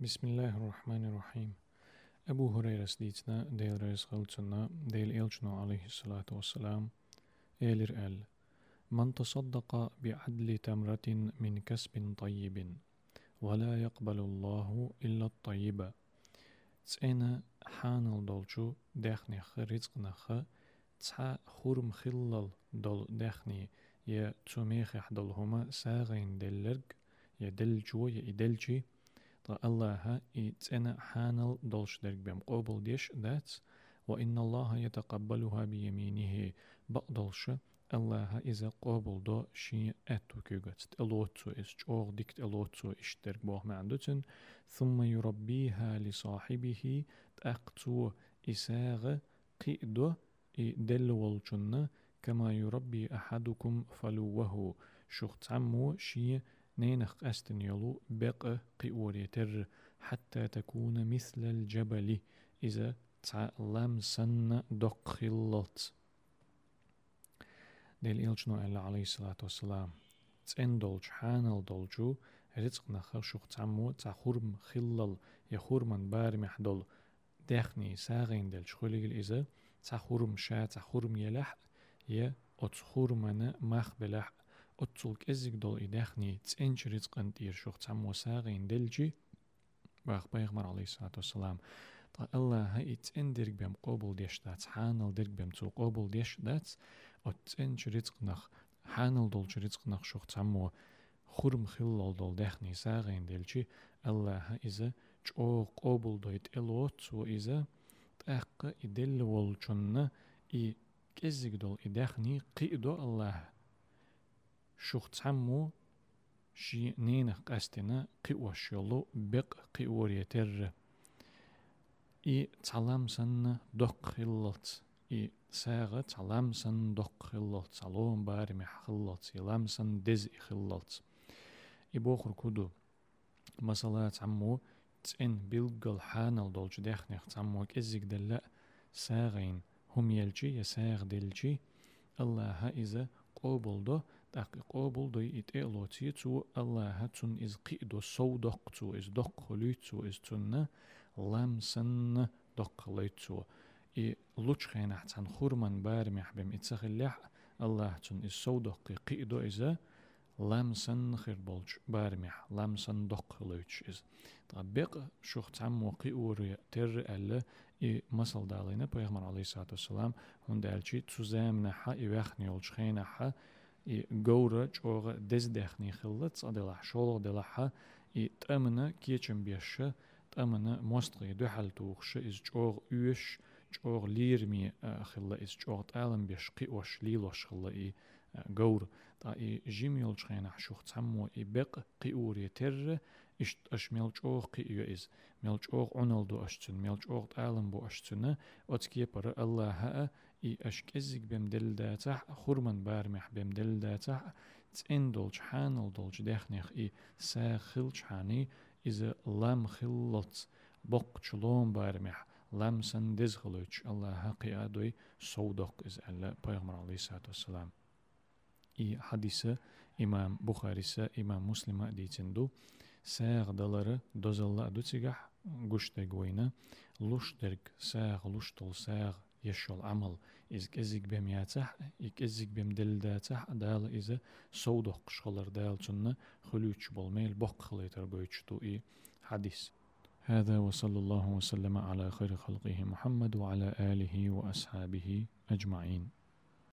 بسم الله الرحمن الرحيم أبو هريرة سديتنا ديل رئيس غلطنا ديل إلشنا عليه الصلاة والسلام إيلر أل من تصدق بعدل تمرة من كسب طيب ولا يقبل الله إلا الطيب تسأنا حان الدولشو دخنخ رزقنخ تسعى خورم خلل دول دخني يا تسوميخ هما ساغين دلرق يا دلجو يا إدلجي طا الله يتسأنا حانل دولش درق بهم قوبل ديش داتس وإن الله يتقبلها بيمينه. بقدلش الله إذا قابل دو شي أتو كيغت ألوتسو إس جوغ ديكت ألوتسو إشترك بوه معندوتن. ثم يربيها لصاحبه. تأقتو إساغ قيدو دل والجنة كما يربي أحدكم فلوه. شخت عمو شي نينخ أستن يلو بق قيوريتر حتى تكون مثل الجبل إذا تعلم سن دق خلط ديل إلجنو ألا عليه الصلاة والسلام. تسين دولج حانل دولجو رزق نخر شوخ تعمو تخورم خلل يخورمن بار محدول دخني ساغين دل شخوليق الإزا تخورم شا تخورم يلح ي أتخورمن مخ بلح. أتسلك إزيك دول إدخني تسينش رزق انتير شوخ تعمو ساغين دلجي باخ بيغمر عليه الصلاة والسلام طا الله هاي تسين ديرك بهم قبول ديش دات حانل ديرك بهم تو قبول ديش دات أتسين شريتق نخ حانل دول شريتق نخ شوخ تعمو خرم خلال دول دخني ساغين دلشي الله إذا جو قبول دويت إلوت و إذا تأق إدل والجنة إي كزيك دول إدخني قيدو الله شوخ تعمو شي نينخ قستنا قيوش يلو بق قيوريتر إي تعلم سن دق خلط إي ساغة تعلم سن دق خلط تعلوم باري مح خلط يلام سن دز خلط إي بوخر كودو مثلا تعمو تسين بيلقل حانل دولج دخنخ تعمو كزيك دلا ساغين هم يلجي يساغ دلجي الله إذا قوبل دق قوبل دو إت إلوتي تو الله تون إز قيدو سو دق تو إز دق خلوت تو إز تون لام سن دق خلوت تو إي لوش خينا حتان خورمان بارم يحبم إتسخلح الله تون إز سو دق قيدو إذا لام سن خير بولج بارمح لام سن دق خلوت إز طبق شوخ تعم وقي أوري تر ألا إي مسل دالينا بيغمر عليه الصلاة والسلام هون دالشي تزام نحا إي وخني يولش خينا حا и гоура чога дездехни хиллат адела шоло делаха и тамна кечем беша тамна мостри духал тухш из чог үш чог лирми хилла из чог талам беш қиош лилош хилла и гоур та и жимил чхена шух цаммо и беқ қиури тер ишт аш мелчог қию из мелчог оналду ашчун мелчог талам бу ашчуна отские пара аллаха i ashkezik bem del da tsah khurman barmih bem del da tsah tsendol chanel dol chdekhnekh i sa khil chani iz lam khillots bok chlom barmih lam san dizgluch Allah haqi adoy sawdaq iz alla peygamber aleyhissalatu vesselam i hadise imam buxarisa imam muslima deytindu sağdaları dozalla ducigah gushtegwina lushterg sağ lushtul sağ درك ساغ لوش تل ساغ يشول عمل إز كزيك بهم ياتح إكزيك بهم دل داتح دال إذا صودق شغلر دال تنا خلوش بالميل بق خليتر بيتشتو إي حديث. هذا وصلى الله وسلم على خير خلقه محمد وعلى آله وأصحابه أجمعين.